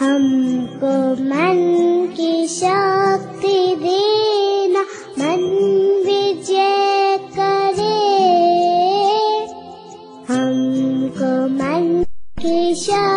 हमको मन की शक्ति देना मन विजय करे। हमको मन की शक्ति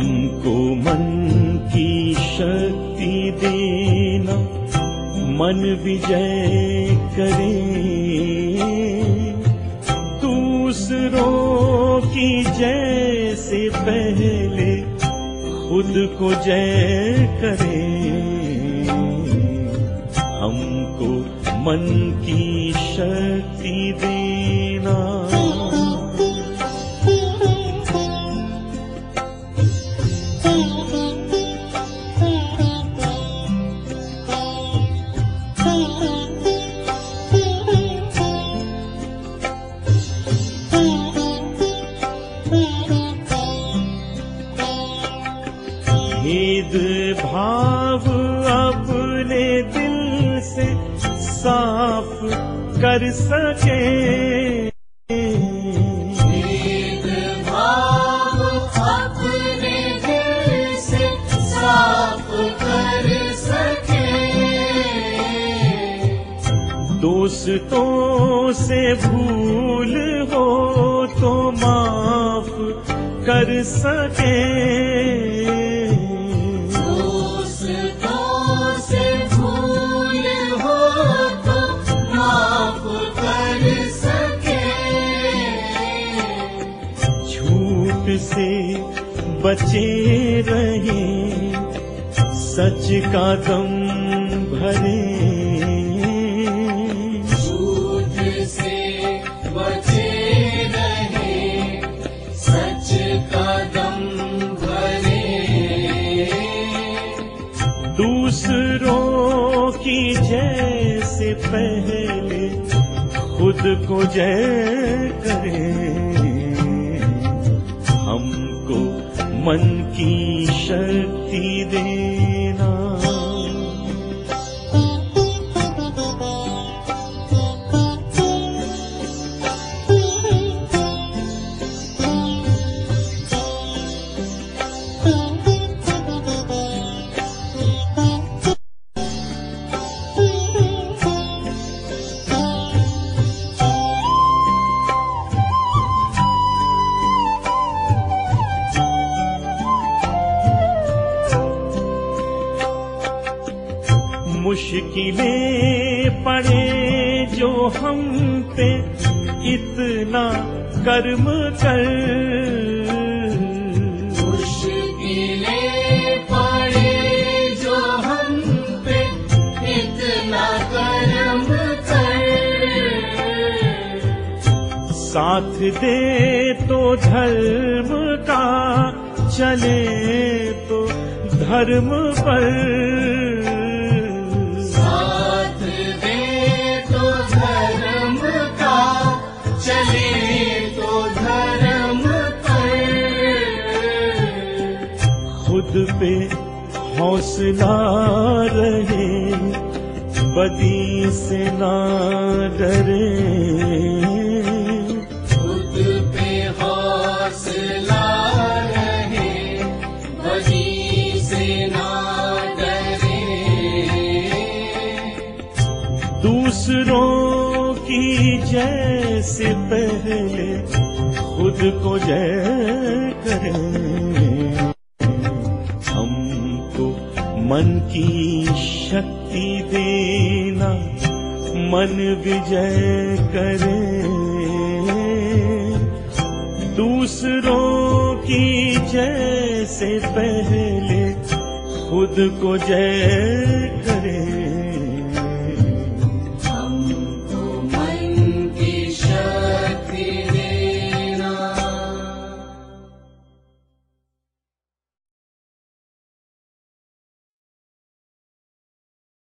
हमको मन की शक्ति देना, मन विजय करे। दूसरों की जैसे पहले खुद को जय करे। हमको मन की शक्ति देना। भेद भाव अपने दिल से साफ़ कर सके। भाव अपने दिल से साफ़ कर सके। दोस्तों से भूल हो तो माफ़ कर सके। झूठ से बचे रहे सच का दम भरे। झूठ से बचे रहे सच का दम भरे। दूसरों की जैसे पहले खुद को जय करे। हमको मन की शक्ति देना मुश्किलें पड़े जो हम पे इतना कर्म कर। मुश्किलें पड़े जो हम पे इतना कर्म कर। साथ दे तो धर्म का चले तो धर्म पर खुद पे हौसला रहे बदी से ना डरे। खुद पे हौसला रहे बदी से ना डरे। दूसरों की जैसे पहले खुद को जय करे। मन की शक्ति देना, मन विजय करे। दूसरों की जैसे पहले खुद को जय करे।